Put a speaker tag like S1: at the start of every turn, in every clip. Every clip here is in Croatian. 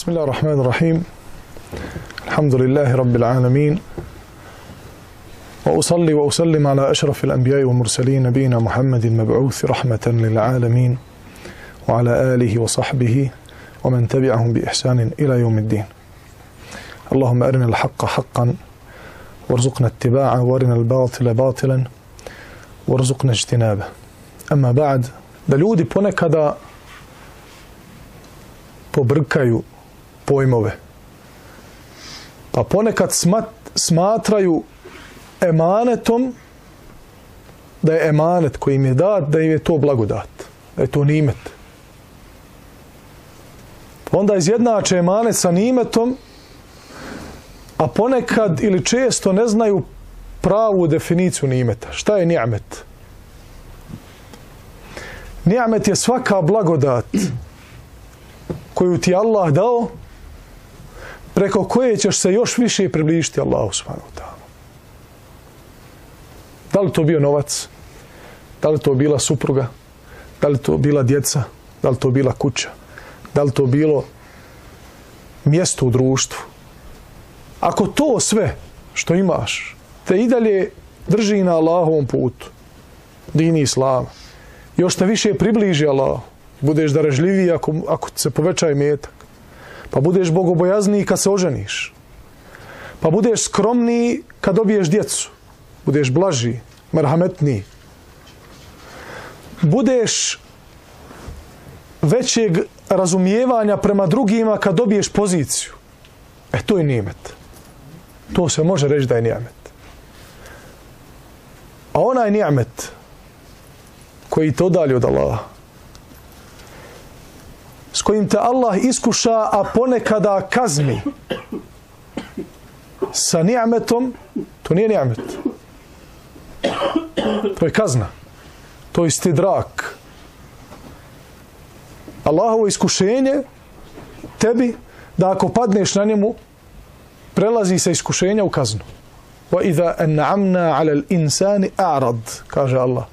S1: بسم الله الرحمن الرحيم الحمد لله رب العالمين وأصلي وأسلم على أشرف الأنبياء والمرسلين نبينا محمد المبعوث رحمة للعالمين وعلى آله وصحبه ومن تبعهم بإحسان إلى يوم الدين اللهم أرنا الحق حقا وارزقنا اتباعه وارنا الباطل باطلا وارزقنا اجتنابه أما بعد da ljudi ponekada pobrkaju pojmove. Pa ponekad smat, smatraju emanetom da je emanet koji im je dat, da im je to blagodat, da je to nimet. Onda izjednače emanet sa nimetom, a ponekad ili često ne znaju pravu definiciju nimeta. Šta je ni'met? Ni'met je svaka blagodat koju ti Allah dao, preko koje ćeš se još više približiti Allahu subhanahu wa ta'ala. Da li to bio novac? Da li to bila supruga? Da li to bila djeca? Da li to bila kuća? Da li to bilo mjesto u društvu? Ako to sve što imaš te i dalje drži na Allahovom putu, dini Islama, još te više približi Allah, budeš darežljiviji ako, ako se poveća metak, pa budeš bogobojazniji kad se oženiš, pa budeš skromniji kad dobiješ djecu, budeš blaži, merhametniji, budeš većeg razumijevanja prema drugima kad dobiješ poziciju. E, to je nimet. To se može reći da je nimet. A onaj nimet koji te odalje od Allaha, kojim te Allah iskuša, a ponekada kazni sa ni'metom, to nije ni'met. To je kazna. To je stidrak. Allahovo iskušenje tebi da ako padneš na njemu prelazi se iskušenja u kaznu. Idha an'amna 'ala al-insani a'rad, kaže Allah.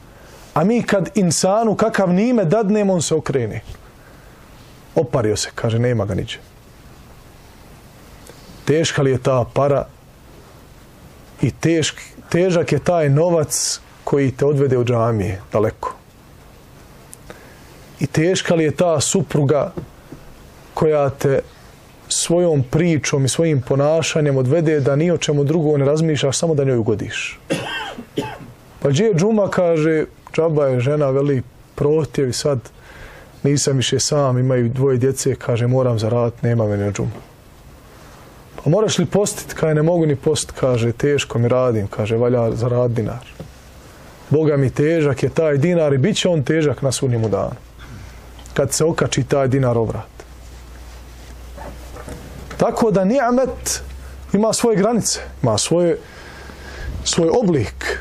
S1: A mi kad insanu kakav nime dadnemo, on se okrene. Opario se, kaže, nema ga niđe. Teška li je ta para i tešk, težak je taj novac koji te odvede u džamije daleko. I teška li je ta supruga koja te svojom pričom i svojim ponašanjem odvede da ni o čemu drugo ne razmišljaš, samo da njoj ugodiš. Pa gdje je džuma, kaže, džaba je žena, veli, protjevi sad, nisam više sam, imaju dvoje djece, kaže, moram zaraditi, nema meni na džumu. Pa moraš li postit? Kaže, ne mogu ni post, kaže, teško mi radim, kaže, valja zarad dinar. Boga mi težak je taj dinar i bit će on težak na sunnimu danu. Kad se okači taj dinar obrat. Tako da ni'met ima svoje granice, ima svoje, svoj oblik.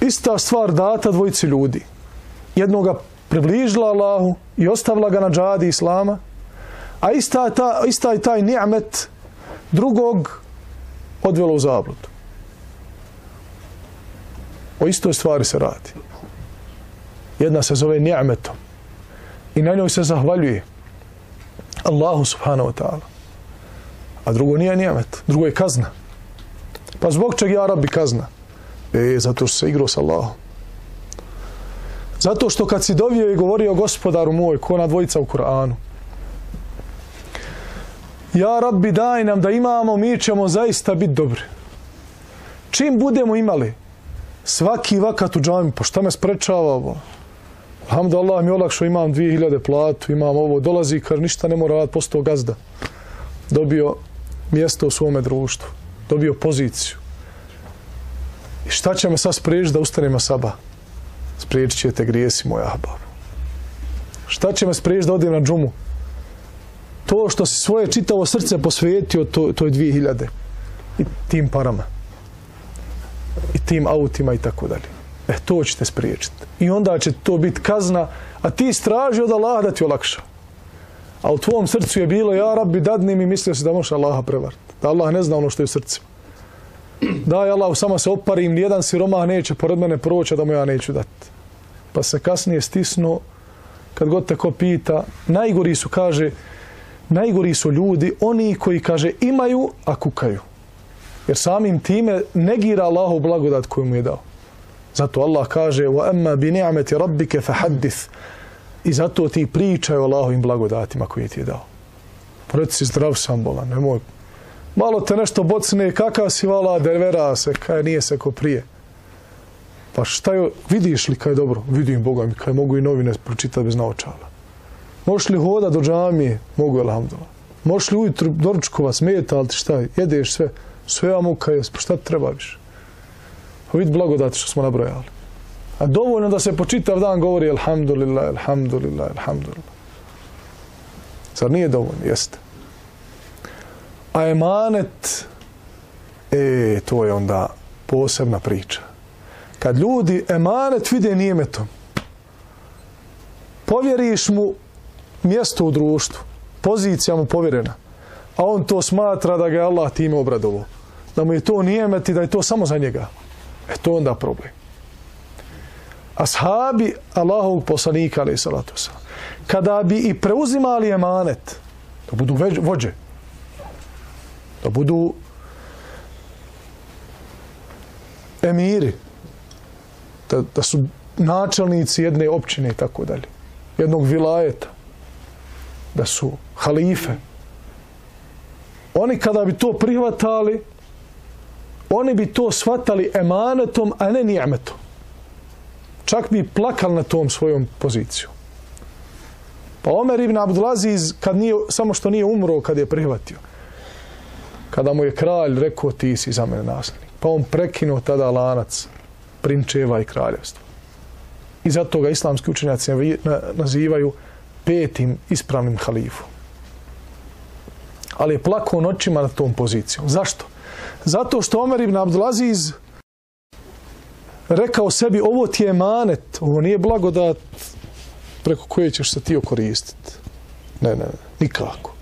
S1: Ista stvar data dvojici ljudi. Jednoga približila Allahu i ostavila ga na džadi Islama, a ista, ta, ista je taj ni'met drugog odvelo u zabludu. O istoj stvari se radi. Jedna se zove ni'metom i na njoj se zahvaljuje Allahu subhanahu wa ta'ala. A drugo nije ni'met, drugo je kazna. Pa zbog čeg ja rabi kazna? E, zato što se igrao s Allahom. Zato što kad si dovio i govorio gospodaru moj, ko na dvojica u Kur'anu, ja rabbi daj nam da imamo, mi ćemo zaista biti dobri. Čim budemo imali svaki vakat u džami, pa šta me sprečava ovo? Alhamdulillah mi olakšao, imam 2000 platu, imam ovo, dolazi kar ništa ne mora raditi, postao gazda. Dobio mjesto u svome društvu, dobio poziciju. I šta će me sad da ustanemo saba? Spriječit ćete grijesi moj ahbab. Šta će me spriječiti da odim na džumu? To što si svoje čitavo srce posvetio to, to je 2000 i tim parama i tim autima i tako dalje. E, to ćete spriječiti. I onda će to biti kazna, a ti straži od Allaha da ti olakša. A u tvom srcu je bilo, ja rabbi, dadni mi, mislio si da možeš Allaha prevariti. Da Allah ne zna ono što je u srcima. Daj Allah, samo se oparim, nijedan siromah neće pored mene proći, da mu ja neću dati. Pa se kasnije stisnuo, kad god te ko pita, najgori su, kaže, najgori su ljudi oni koji kaže imaju, a kukaju. Jer samim time negira Allahu blagodat koju mu je dao. Zato Allah kaže bi ni'mati rabbika fahaddith. I zato ti pričaj o Allahovim blagodatima koje ti je dao. Reci si zdrav sam bolan, nemoj. Malo te nešto bocne, kakav si vala, dervera se, kaj nije se ko prije. Pa šta je, vidiš li kaj dobro? Vidim Boga mi, kaj mogu i novine pročitati bez naočala. Možeš li hoda do džamije? Mogu, alhamdulillah. Možeš li ujutru doručkova smeta, ali ti šta, jedeš sve? Sve ja muka je, pa šta ti treba više? Pa vidi blagodati što smo nabrojali. A dovoljno da se po čitav dan govori alhamdulillah, alhamdulillah, alhamdulillah. Zar nije dovoljno? Jeste. A emanet, e, to je onda posebna priča. Kad ljudi emanet vide nijemetom, povjeriš mu mjesto u društvu, pozicija mu povjerena, a on to smatra da ga je Allah time obradovo, da mu je to nijemet i da je to samo za njega. E to onda problem. Ashabi Allahovog poslanika, ali salatu kada bi i preuzimali emanet, da budu vođe, da budu emiri, da, da su načelnici jedne općine i tako dalje, jednog vilajeta, da su halife. Oni kada bi to prihvatali, oni bi to shvatali emanetom, a ne nijemetom. Čak bi plakali na tom svojom poziciju. Pa Omer ibn Abdulaziz, kad nije, samo što nije umro kad je prihvatio, kada mu je kralj rekao ti si za mene nasljednik, pa on prekinuo tada lanac prinčeva i kraljevstva. I zato ga islamski učenjaci nazivaju petim ispravnim halifom. Ali je plako noćima na tom pozicijom. Zašto? Zato što Omer ibn Abdulaziz rekao sebi ovo ti je manet, ovo nije blagodat preko koje ćeš se ti okoristiti. Ne, ne, ne, nikako.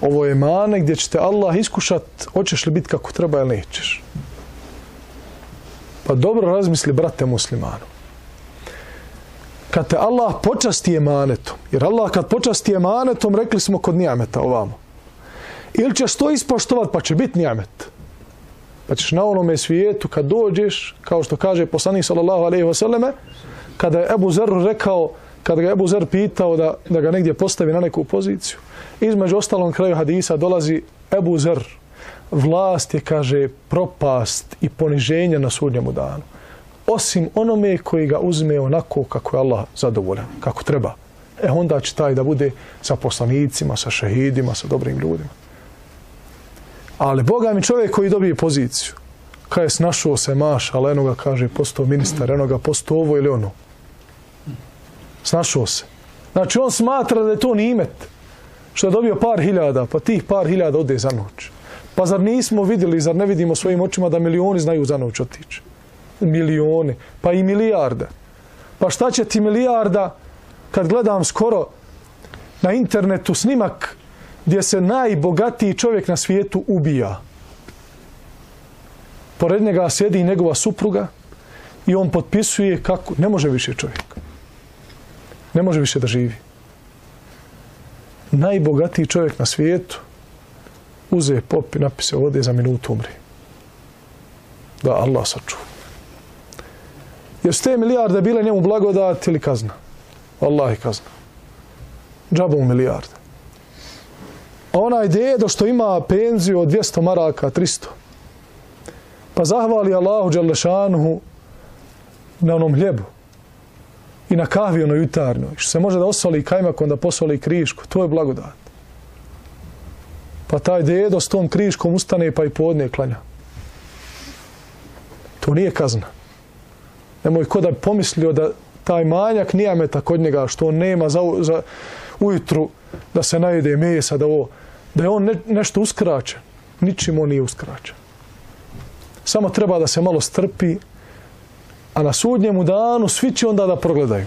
S1: Ovo je mane gdje će te Allah iskušat, hoćeš li biti kako treba ili nećeš. Pa dobro razmisli, brate muslimanu. Kad te Allah počasti emanetom, jer Allah kad počasti emanetom, rekli smo kod nijameta ovamo. Ili ćeš to ispoštovat, pa će biti nijamet. Pa ćeš na onome svijetu kad dođeš, kao što kaže poslanik sallallahu alaihi wasallame, kada je Ebu Zer rekao, kada ga je Ebu Zer pitao da, da ga negdje postavi na neku poziciju, između ostalom kraju hadisa dolazi Ebu Zer, vlast je, kaže, propast i poniženje na sudnjemu danu. Osim onome koji ga uzme onako kako je Allah zadovoljan, kako treba. E onda će taj da bude sa poslanicima, sa šehidima, sa dobrim ljudima. Ali Boga mi čovjek koji dobije poziciju, kada je snašao se maš, ali eno ga kaže postao ministar, eno ga postao ovo ili ono. Snašao se. Znači on smatra da je to nimet. Što je dobio par hiljada, pa tih par hiljada ode za noć. Pa zar nismo vidjeli, zar ne vidimo svojim očima da milioni znaju za noć otići? Milioni, pa i milijarde. Pa šta će ti milijarda kad gledam skoro na internetu snimak gdje se najbogatiji čovjek na svijetu ubija. Pored njega sjedi njegova supruga i on potpisuje kako... Ne može više čovjek. Ne može više da živi. Najbogatiji čovjek na svijetu uze pop i napise ovdje za minutu umri. Da Allah saču. Jer su te milijarde bile njemu blagodat ili kazna? Allah je kazna. Džabom milijarde. A onaj dedo što ima penziju od 200 maraka, 300, pa zahvali Allahu Đalešanuhu na onom hljebu i na kahvi onoj jutarnoj, što se može da osoli kajmak, onda posoli krišku, to je blagodat. Pa taj dedo s tom kriškom ustane pa i podne klanja. To nije kazna. Nemoj ko da pomislio da taj manjak nijameta kod njega, što on nema za, za ujutru da se najede mesa, da ovo, da je on ne, nešto uskraćen. Ničim on nije uskraćen. Samo treba da se malo strpi, a na sudnjemu danu svi će onda da progledaju.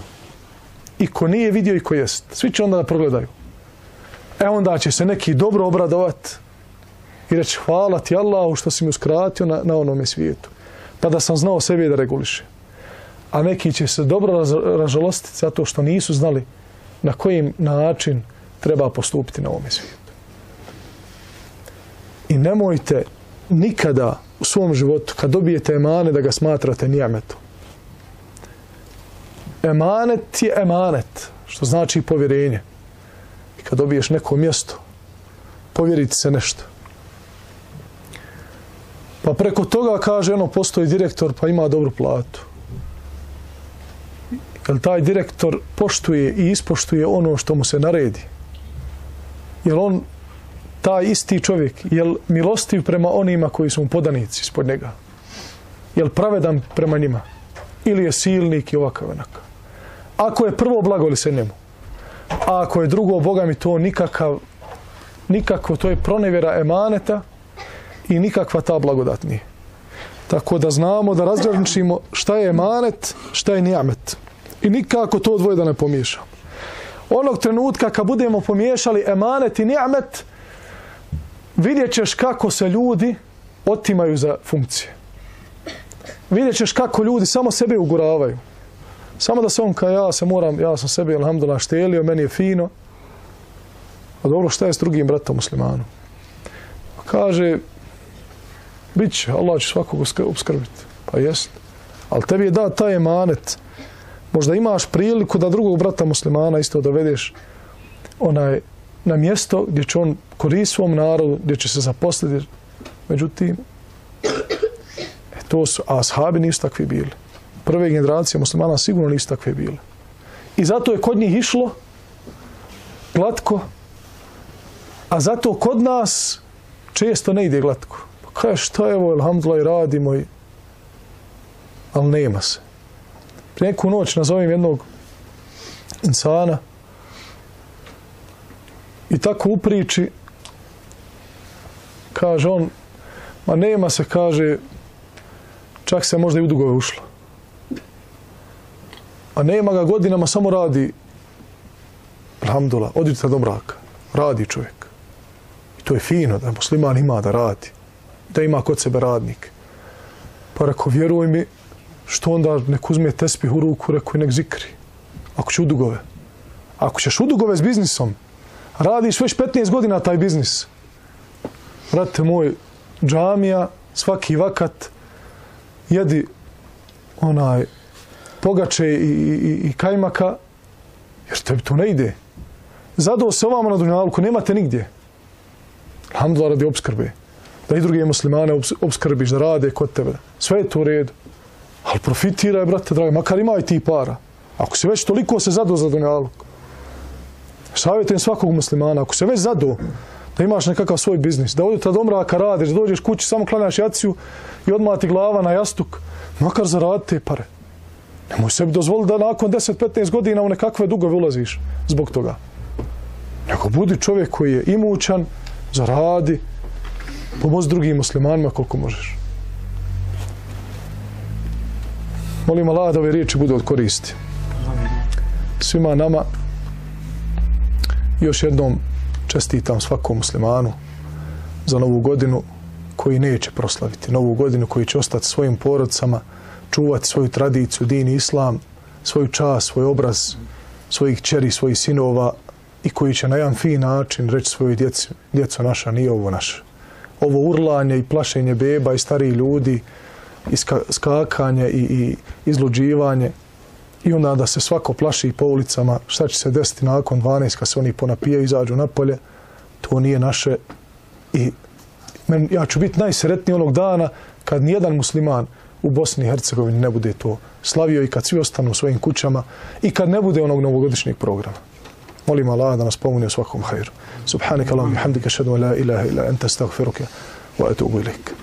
S1: I ko nije vidio i ko jest. Svi će onda da progledaju. E onda će se neki dobro obradovat i reći hvala ti Allahu što si mi uskratio na, na onome svijetu. Pa da sam znao sebi da reguliše. A neki će se dobro ražalostiti zato što nisu znali na kojim način treba postupiti na ovome svijetu. I nemojte nikada u svom životu, kad dobijete emane, da ga smatrate nijametom. Emanet je emanet, što znači povjerenje. I kad dobiješ neko mjesto, povjeriti se nešto. Pa preko toga kaže, ono, postoji direktor, pa ima dobru platu. Jel taj direktor poštuje i ispoštuje ono što mu se naredi? Jel on, taj isti čovjek, jel milostiv prema onima koji su mu podanici ispod njega? Jel pravedan prema njima? Ili je silnik i ovakav onakav? Ako je prvo blago li se njemu? A ako je drugo, Boga mi to nikakav, nikako, to je pronevjera emaneta i nikakva ta blagodat nije. Tako da znamo da razgraničimo šta je emanet, šta je nijamet. I nikako to dvoje da ne pomiješamo. Onog trenutka kad budemo pomiješali emanet i nijamet, vidjet ćeš kako se ljudi otimaju za funkcije. Vidjet ćeš kako ljudi samo sebe uguravaju. Samo da se on kao ja se moram, ja sam sebi alhamdulillah štelio, meni je fino. A dobro, šta je s drugim bratom muslimanom? Kaže, bit će, Allah će svakog obskrbiti. Pa jest. Ali tebi je da taj emanet. Možda imaš priliku da drugog brata muslimana isto dovedeš onaj, na mjesto gdje će on koristiti svom narodu, gdje će se zaposliti. Međutim, e, to su, a ashabi nisu takvi bili prve generacije muslimana sigurno nisu takve bile. I zato je kod njih išlo glatko, a zato kod nas često ne ide glatko. Pa kaj šta je ovo, alhamdulillah, radimo i... Ali nema se. Prije neku noć nazovem jednog insana i tako u priči kaže on, ma nema se, kaže, čak se možda i u dugove ušlo a nema ga godinama, samo radi alhamdulillah, odite do mraka. Radi čovjek. I to je fino da musliman ima da radi. Da ima kod sebe radnik. Pa reko, vjeruj mi, što onda nek uzme tespih u ruku, reko, nek zikri. Ako će udugove. Ako ćeš udugove s biznisom, radiš već 15 godina taj biznis. Vrate moj, džamija, svaki vakat, jedi onaj pogače i, i, i kajmaka, jer tebi to ne ide. Zado se ovamo na Dunjalku, nemate nigdje. Alhamdulillah radi obskrbe. Da i druge muslimane obskrbiš, da rade kod tebe. Sve je to u redu. Ali profitiraj, brate, dragi, makar ima i ti para. Ako se već toliko se zado za Dunjaluk, savjetujem svakog muslimana, ako se već zado, da imaš nekakav svoj biznis, da odete do mraka radiš, da dođeš kući, samo klanjaš jaciju i odmah ti glava na jastuk, makar zaradi te pare. Nemoj sebi dozvoliti da nakon 10-15 godina u nekakve dugove ulaziš zbog toga. Nego budi čovjek koji je imućan, zaradi, pomozi drugim muslimanima koliko možeš. Molim Allah da ove riječi budu od koristi. Svima nama još jednom čestitam svakom muslimanu za novu godinu koji neće proslaviti. Novu godinu koji će ostati svojim porodcama, čuvati svoju tradiciju, din i islam, svoju čast, svoj obraz, svojih čeri, svojih sinova i koji će na jedan fin način reći svojoj djeci, djeco naša, nije ovo naše. Ovo urlanje i plašenje beba i starih ljudi, i skakanje i, i izluđivanje i onda da se svako plaši po ulicama šta će se desiti nakon 12 kad se oni ponapijaju izađu napolje, to nije naše i men, ja ću biti najsretniji onog dana kad nijedan musliman u Bosni i Hercegovini ne bude to slavio i kad svi ostanu u svojim kućama i kad ne bude onog novogodišnjeg programa. Molim Allah da nas pomuni u svakom hajru. Subhanika Allahum, hamdika šadu, la ilaha ila enta, stagfiruke, wa etubu ilaik.